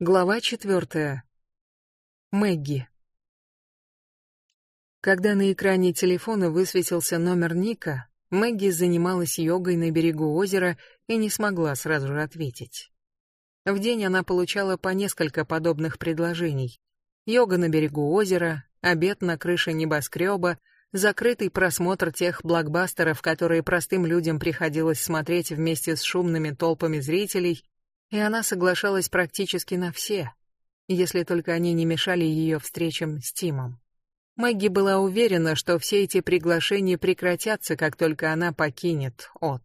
Глава четвертая. Мэгги. Когда на экране телефона высветился номер Ника, Мэгги занималась йогой на берегу озера и не смогла сразу же ответить. В день она получала по несколько подобных предложений. Йога на берегу озера, обед на крыше небоскреба, закрытый просмотр тех блокбастеров, которые простым людям приходилось смотреть вместе с шумными толпами зрителей — и она соглашалась практически на все, если только они не мешали ее встречам с Тимом. Мэгги была уверена, что все эти приглашения прекратятся, как только она покинет От.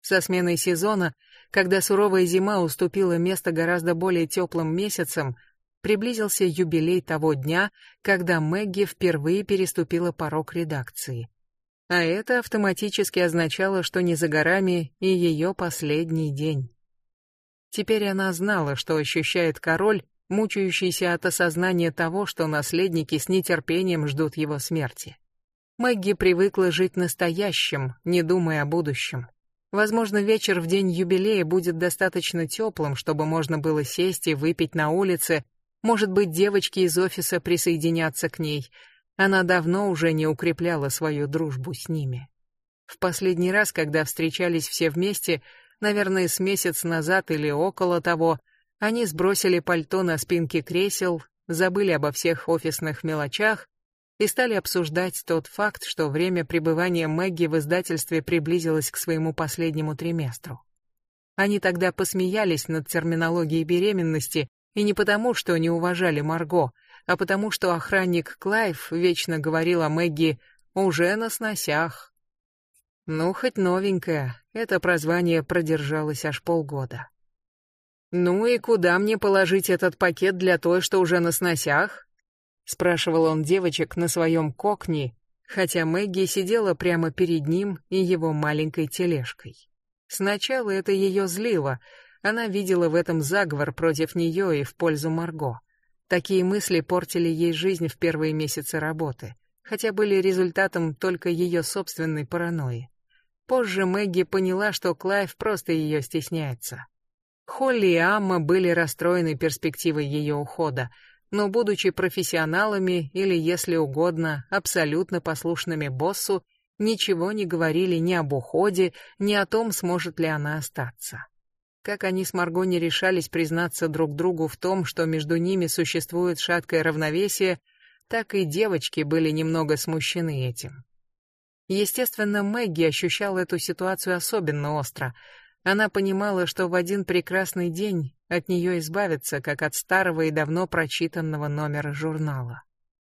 Со сменой сезона, когда суровая зима уступила место гораздо более теплым месяцам, приблизился юбилей того дня, когда Мэгги впервые переступила порог редакции. А это автоматически означало, что не за горами и ее последний день. Теперь она знала, что ощущает король, мучающийся от осознания того, что наследники с нетерпением ждут его смерти. Мэгги привыкла жить настоящим, не думая о будущем. Возможно, вечер в день юбилея будет достаточно теплым, чтобы можно было сесть и выпить на улице. Может быть, девочки из офиса присоединятся к ней. Она давно уже не укрепляла свою дружбу с ними. В последний раз, когда встречались все вместе, наверное, с месяц назад или около того, они сбросили пальто на спинки кресел, забыли обо всех офисных мелочах и стали обсуждать тот факт, что время пребывания Мэгги в издательстве приблизилось к своему последнему триместру. Они тогда посмеялись над терминологией беременности, и не потому, что не уважали Марго, а потому, что охранник Клайв вечно говорил о Мэгги «уже на сносях». Ну, хоть новенькая, это прозвание продержалось аж полгода. «Ну и куда мне положить этот пакет для той, что уже на сносях?» Спрашивал он девочек на своем кокни, хотя Мэгги сидела прямо перед ним и его маленькой тележкой. Сначала это ее злило, она видела в этом заговор против нее и в пользу Марго. Такие мысли портили ей жизнь в первые месяцы работы, хотя были результатом только ее собственной паранойи. Позже Мэгги поняла, что Клайв просто ее стесняется. Холли и Амма были расстроены перспективой ее ухода, но, будучи профессионалами или, если угодно, абсолютно послушными боссу, ничего не говорили ни об уходе, ни о том, сможет ли она остаться. Как они с Марго не решались признаться друг другу в том, что между ними существует шаткое равновесие, так и девочки были немного смущены этим. Естественно, Мэгги ощущала эту ситуацию особенно остро. Она понимала, что в один прекрасный день от нее избавятся, как от старого и давно прочитанного номера журнала.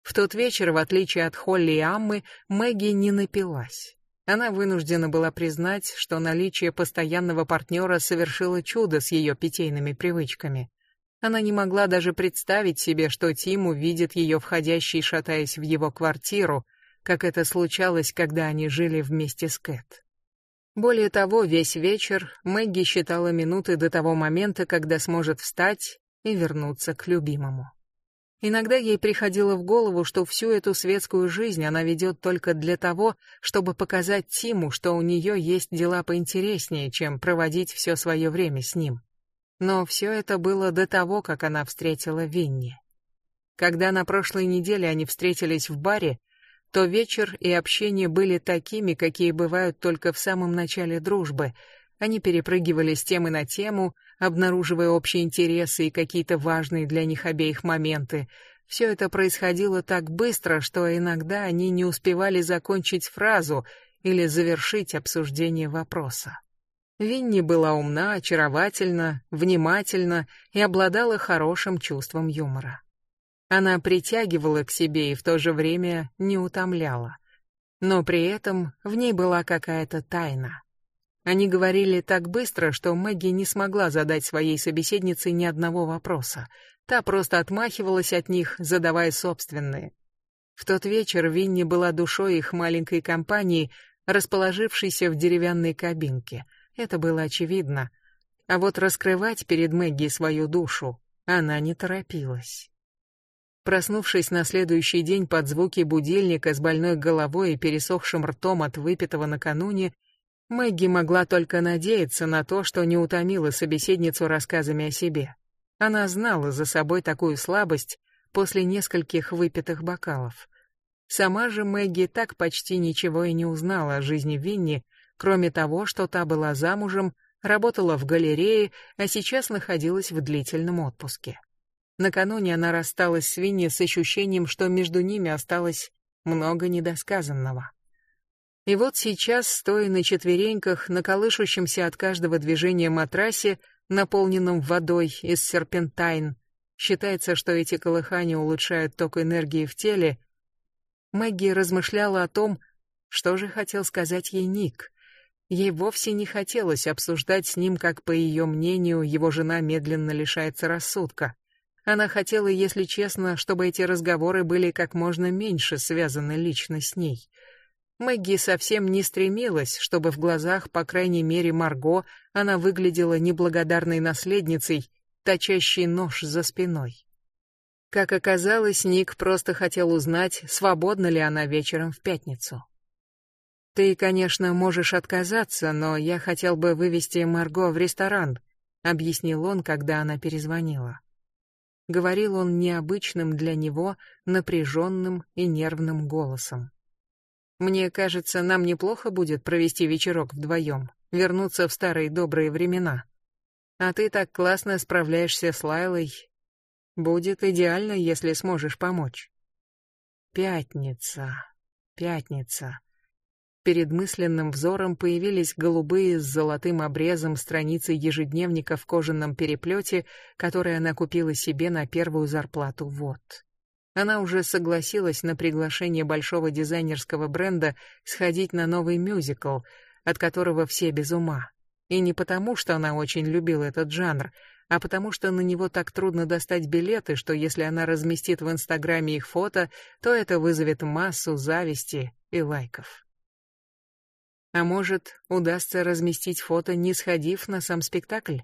В тот вечер, в отличие от Холли и Аммы, Мэгги не напилась. Она вынуждена была признать, что наличие постоянного партнера совершило чудо с ее питейными привычками. Она не могла даже представить себе, что Тим увидит ее входящей, шатаясь в его квартиру, как это случалось, когда они жили вместе с Кэт. Более того, весь вечер Мэгги считала минуты до того момента, когда сможет встать и вернуться к любимому. Иногда ей приходило в голову, что всю эту светскую жизнь она ведет только для того, чтобы показать Тиму, что у нее есть дела поинтереснее, чем проводить все свое время с ним. Но все это было до того, как она встретила Винни. Когда на прошлой неделе они встретились в баре, то вечер и общение были такими, какие бывают только в самом начале дружбы. Они перепрыгивали с темы на тему, обнаруживая общие интересы и какие-то важные для них обеих моменты. Все это происходило так быстро, что иногда они не успевали закончить фразу или завершить обсуждение вопроса. Винни была умна, очаровательна, внимательна и обладала хорошим чувством юмора. Она притягивала к себе и в то же время не утомляла. Но при этом в ней была какая-то тайна. Они говорили так быстро, что Мэгги не смогла задать своей собеседнице ни одного вопроса. Та просто отмахивалась от них, задавая собственные. В тот вечер Винни была душой их маленькой компании, расположившейся в деревянной кабинке. Это было очевидно. А вот раскрывать перед Мэгги свою душу она не торопилась. Проснувшись на следующий день под звуки будильника с больной головой и пересохшим ртом от выпитого накануне, Мэгги могла только надеяться на то, что не утомила собеседницу рассказами о себе. Она знала за собой такую слабость после нескольких выпитых бокалов. Сама же Мэгги так почти ничего и не узнала о жизни Винни, кроме того, что та была замужем, работала в галерее, а сейчас находилась в длительном отпуске. Накануне она рассталась с Винни с ощущением, что между ними осталось много недосказанного. И вот сейчас, стоя на четвереньках, на колышущемся от каждого движения матрасе, наполненном водой из серпентайн, считается, что эти колыхания улучшают ток энергии в теле, Мэгги размышляла о том, что же хотел сказать ей Ник. Ей вовсе не хотелось обсуждать с ним, как, по ее мнению, его жена медленно лишается рассудка. Она хотела, если честно, чтобы эти разговоры были как можно меньше связаны лично с ней. Мэгги совсем не стремилась, чтобы в глазах, по крайней мере, Марго, она выглядела неблагодарной наследницей, точащей нож за спиной. Как оказалось, Ник просто хотел узнать, свободна ли она вечером в пятницу. Ты, конечно, можешь отказаться, но я хотел бы вывести Марго в ресторан, объяснил он, когда она перезвонила. Говорил он необычным для него, напряженным и нервным голосом. Мне кажется, нам неплохо будет провести вечерок вдвоем, вернуться в старые добрые времена. А ты так классно справляешься с Лайлой, Будет идеально, если сможешь помочь. Пятница. Пятница. Перед мысленным взором появились голубые с золотым обрезом страницы ежедневника в кожаном переплете, который она купила себе на первую зарплату вот. Она уже согласилась на приглашение большого дизайнерского бренда сходить на новый мюзикл, от которого все без ума. И не потому, что она очень любила этот жанр, а потому что на него так трудно достать билеты, что если она разместит в Инстаграме их фото, то это вызовет массу зависти и лайков. А может, удастся разместить фото, не сходив на сам спектакль?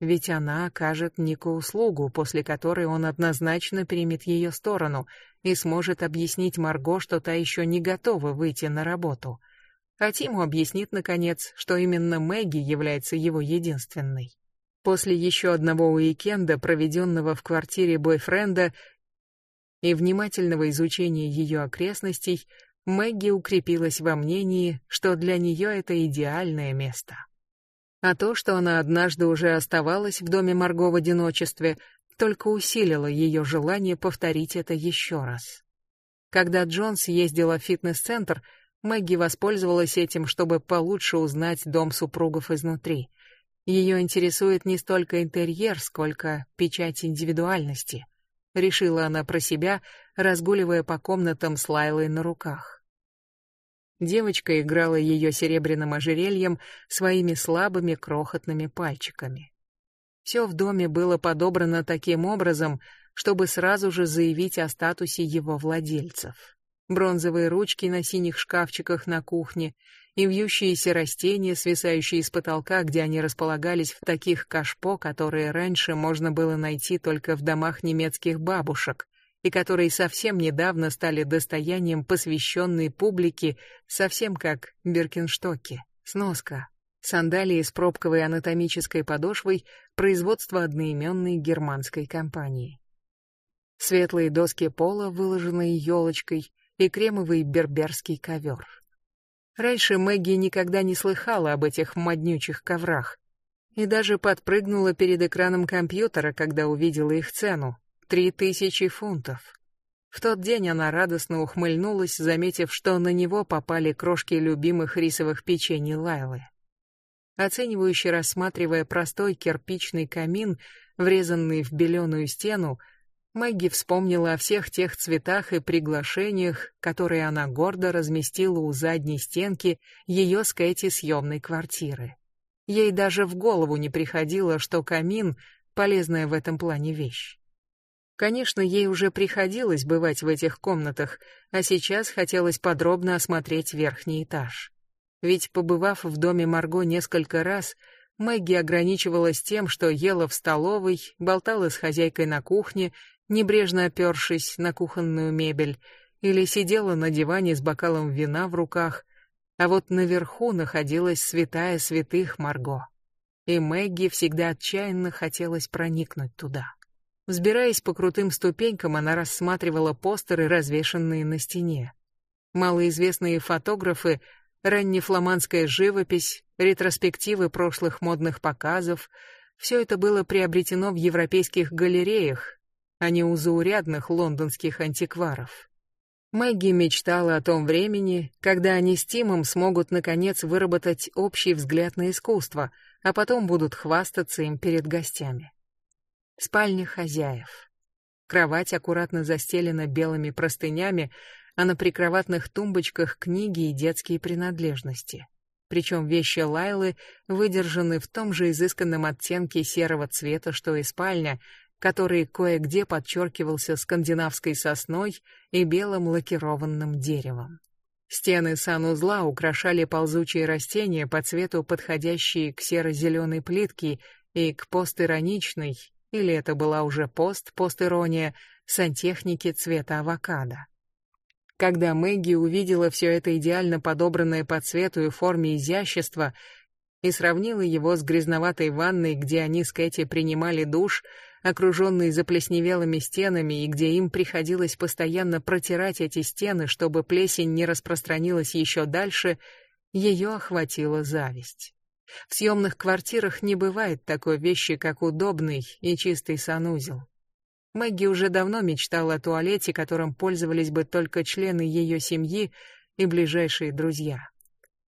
Ведь она окажет Нику услугу, после которой он однозначно примет ее сторону и сможет объяснить Марго, что та еще не готова выйти на работу. А Тиму объяснит, наконец, что именно Мэгги является его единственной. После еще одного уикенда, проведенного в квартире бойфренда и внимательного изучения ее окрестностей, Мэгги укрепилась во мнении, что для нее это идеальное место. А то, что она однажды уже оставалась в доме Марго в одиночестве, только усилило ее желание повторить это еще раз. Когда Джонс ездила в фитнес-центр, Мэгги воспользовалась этим, чтобы получше узнать дом супругов изнутри. Ее интересует не столько интерьер, сколько печать индивидуальности, решила она про себя, разгуливая по комнатам с Лайлой на руках. Девочка играла ее серебряным ожерельем своими слабыми крохотными пальчиками. Все в доме было подобрано таким образом, чтобы сразу же заявить о статусе его владельцев. Бронзовые ручки на синих шкафчиках на кухне и вьющиеся растения, свисающие с потолка, где они располагались в таких кашпо, которые раньше можно было найти только в домах немецких бабушек, и которые совсем недавно стали достоянием посвященной публике, совсем как Биркенштоки. Сноска. Сандалии с пробковой анатомической подошвой производства одноименной германской компании. Светлые доски пола, выложенные елочкой, и кремовый берберский ковер. Раньше Мэгги никогда не слыхала об этих моднючих коврах и даже подпрыгнула перед экраном компьютера, когда увидела их цену — три тысячи фунтов. В тот день она радостно ухмыльнулась, заметив, что на него попали крошки любимых рисовых печений Лайлы. Оценивающе рассматривая простой кирпичный камин, врезанный в беленую стену, Мэгги вспомнила о всех тех цветах и приглашениях, которые она гордо разместила у задней стенки ее с Кэти съемной квартиры. Ей даже в голову не приходило, что камин — полезная в этом плане вещь. Конечно, ей уже приходилось бывать в этих комнатах, а сейчас хотелось подробно осмотреть верхний этаж. Ведь, побывав в доме Марго несколько раз, Мэгги ограничивалась тем, что ела в столовой, болтала с хозяйкой на кухне небрежно опершись на кухонную мебель, или сидела на диване с бокалом вина в руках, а вот наверху находилась святая святых Марго. и Мэгги всегда отчаянно хотелось проникнуть туда. Взбираясь по крутым ступенькам, она рассматривала постеры, развешанные на стене. Малоизвестные фотографы, раннефламандская живопись, ретроспективы прошлых модных показов — все это было приобретено в европейских галереях, а не у заурядных лондонских антикваров. Мэгги мечтала о том времени, когда они с Тимом смогут наконец выработать общий взгляд на искусство, а потом будут хвастаться им перед гостями. Спальня хозяев. Кровать аккуратно застелена белыми простынями, а на прикроватных тумбочках книги и детские принадлежности. Причем вещи Лайлы выдержаны в том же изысканном оттенке серого цвета, что и спальня, который кое-где подчеркивался скандинавской сосной и белым лакированным деревом. Стены санузла украшали ползучие растения по цвету, подходящие к серо-зеленой плитке и к постироничной, или это была уже пост, постирония, сантехники цвета авокадо. Когда Мэгги увидела все это идеально подобранное по цвету и форме изящества и сравнила его с грязноватой ванной, где они с Кэти принимали душ, окруженные заплесневелыми стенами, и где им приходилось постоянно протирать эти стены, чтобы плесень не распространилась еще дальше, ее охватила зависть. В съемных квартирах не бывает такой вещи, как удобный и чистый санузел. Мэгги уже давно мечтала о туалете, которым пользовались бы только члены ее семьи и ближайшие друзья.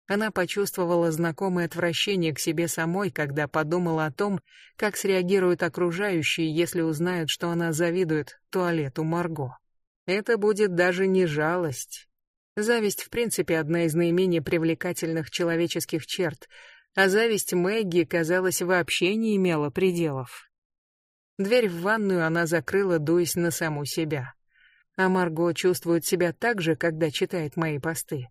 Она почувствовала знакомое отвращение к себе самой, когда подумала о том, как среагируют окружающие, если узнают, что она завидует туалету Марго. Это будет даже не жалость. Зависть, в принципе, одна из наименее привлекательных человеческих черт, а зависть Мэгги, казалось, вообще не имела пределов. Дверь в ванную она закрыла, дуясь на саму себя. А Марго чувствует себя так же, когда читает мои посты.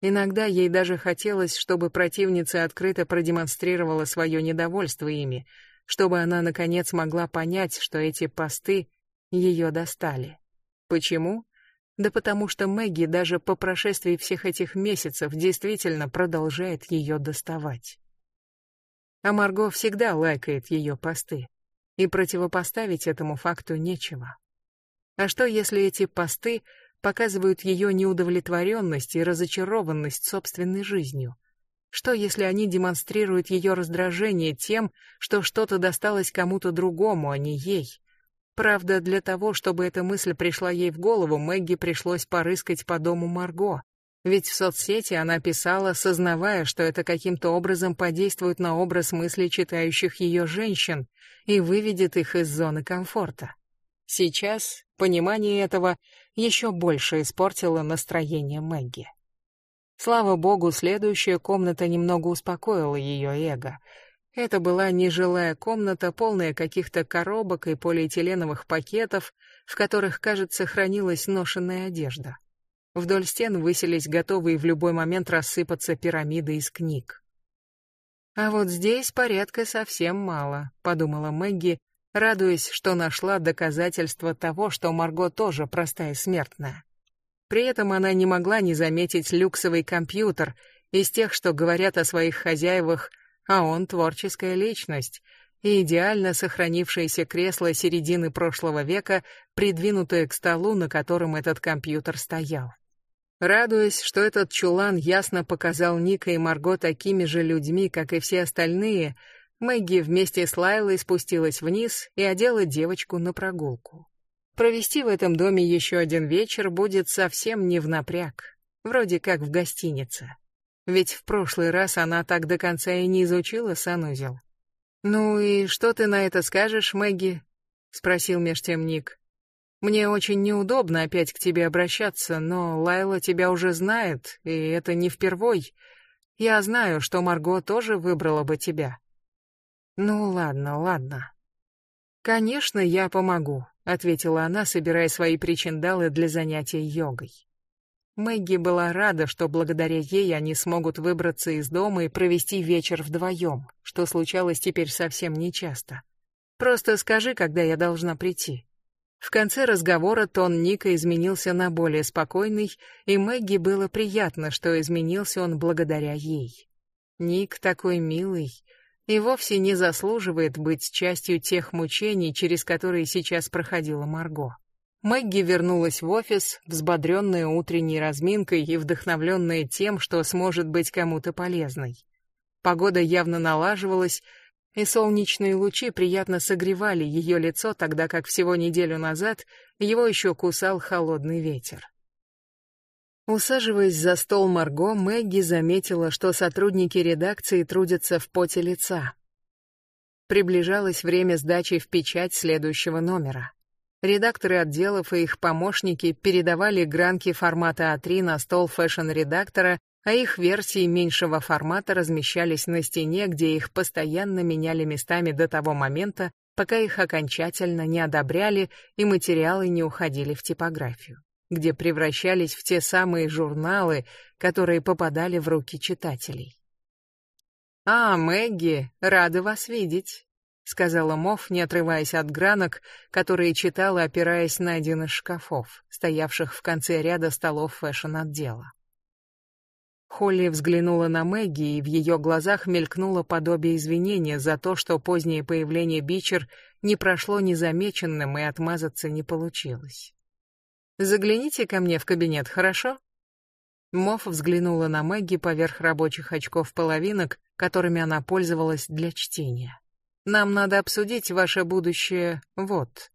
Иногда ей даже хотелось, чтобы противница открыто продемонстрировала свое недовольство ими, чтобы она наконец могла понять, что эти посты ее достали. Почему? Да потому что Мэгги даже по прошествии всех этих месяцев действительно продолжает ее доставать. А Марго всегда лайкает ее посты, и противопоставить этому факту нечего. А что если эти посты показывают ее неудовлетворенность и разочарованность собственной жизнью. Что, если они демонстрируют ее раздражение тем, что что-то досталось кому-то другому, а не ей? Правда, для того, чтобы эта мысль пришла ей в голову, Мэгги пришлось порыскать по дому Марго. Ведь в соцсети она писала, сознавая, что это каким-то образом подействует на образ мыслей читающих ее женщин и выведет их из зоны комфорта. Сейчас понимание этого еще больше испортило настроение Мэгги. Слава богу, следующая комната немного успокоила ее эго. Это была нежилая комната, полная каких-то коробок и полиэтиленовых пакетов, в которых, кажется, хранилась ношенная одежда. Вдоль стен высились готовые в любой момент рассыпаться пирамиды из книг. А вот здесь порядка совсем мало, подумала Мэгги, радуясь, что нашла доказательство того, что Марго тоже простая смертная. При этом она не могла не заметить люксовый компьютер из тех, что говорят о своих хозяевах, а он творческая личность, и идеально сохранившееся кресло середины прошлого века, придвинутое к столу, на котором этот компьютер стоял. Радуясь, что этот чулан ясно показал Ника и Марго такими же людьми, как и все остальные, Мэгги вместе с Лайлой спустилась вниз и одела девочку на прогулку. Провести в этом доме еще один вечер будет совсем не в напряг, вроде как в гостинице. Ведь в прошлый раз она так до конца и не изучила санузел. «Ну и что ты на это скажешь, Мэгги?» — спросил меж тем Ник. «Мне очень неудобно опять к тебе обращаться, но Лайла тебя уже знает, и это не впервой. Я знаю, что Марго тоже выбрала бы тебя». Ну ладно, ладно. Конечно, я помогу, ответила она, собирая свои причиндалы для занятий йогой. Мэгги была рада, что благодаря ей они смогут выбраться из дома и провести вечер вдвоем, что случалось теперь совсем нечасто. Просто скажи, когда я должна прийти. В конце разговора тон Ника изменился на более спокойный, и Мэгги было приятно, что изменился он благодаря ей. Ник такой милый, и вовсе не заслуживает быть частью тех мучений, через которые сейчас проходила Марго. Мэгги вернулась в офис, взбодренная утренней разминкой и вдохновленная тем, что сможет быть кому-то полезной. Погода явно налаживалась, и солнечные лучи приятно согревали ее лицо, тогда как всего неделю назад его еще кусал холодный ветер. Усаживаясь за стол Марго, Мэгги заметила, что сотрудники редакции трудятся в поте лица. Приближалось время сдачи в печать следующего номера. Редакторы отделов и их помощники передавали гранки формата А3 на стол фэшн-редактора, а их версии меньшего формата размещались на стене, где их постоянно меняли местами до того момента, пока их окончательно не одобряли и материалы не уходили в типографию, где превращались в те самые журналы, которые попадали в руки читателей. «А, Мэгги, рада вас видеть. — сказала Мов, не отрываясь от гранок, которые читала, опираясь на один из шкафов, стоявших в конце ряда столов фэшн-отдела. Холли взглянула на Мэгги, и в ее глазах мелькнуло подобие извинения за то, что позднее появление Бичер не прошло незамеченным и отмазаться не получилось. «Загляните ко мне в кабинет, хорошо?» Мов взглянула на Мэгги поверх рабочих очков-половинок, которыми она пользовалась для чтения. Нам надо обсудить ваше будущее вот.